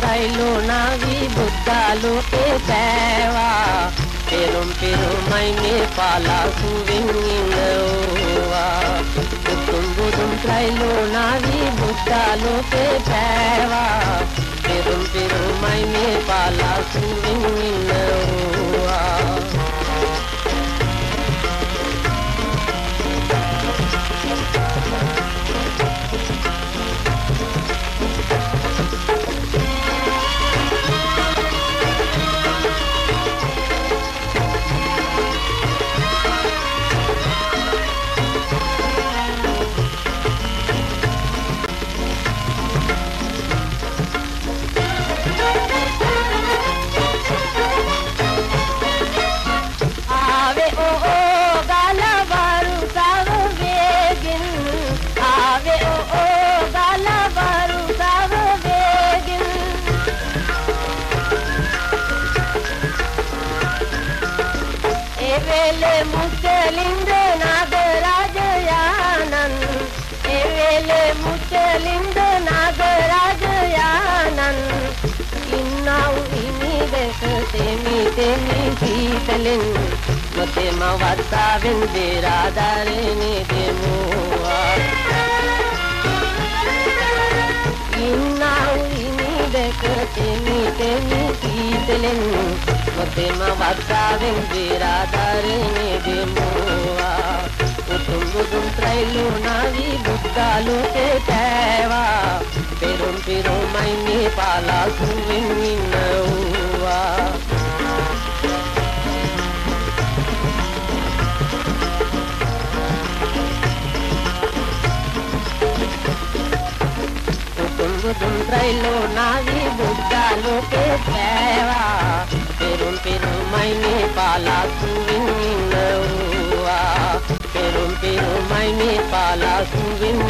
రైలు నావి బుద్ధాలు పేవా పెరుం పెరుమైనే పాలా సువింగినవా బుద్ధం బుద్ధం రైలు నావి బుద్ధాలు పేవా ಎವೆಲೆ ಮುಚ್ಚಲಿಂದ ನಾಗರಾಜಯಾನಂದ್ ಎವೆಲೆ ಮುಚ್ಚಲಿಂದ ನಾಗರಾಜಯಾನಂದ್ ಇನ್ನಾವು ಇನಿದೆಮಿ ತೆನಿ ಸೀತಲಿನ್ ಮತ್ತೆ ಮವತ್ತಾವೆಂದೇ ರಾಧಾರೇನಿದೆ ಮೂವ ಇನ್ನಾವು ಇನಿದೆಮಿ ತೆನಿ ಸೀತಲಿನ್ ફતેમાં વાગતાવીન જીરા ધારીને દેમુવા కుటుంబం ట్రైలు నావి బుద్ధాలు తేవా పెరుం పెరుమైని పాలాసు విన్నవువా కుటుంబం ట్రైలు నావి బుద్ధాలు తేవా பெரும் பெருமை நீ பாலாசுவின் பெரும் பெருமை நீ பாலாசுவின்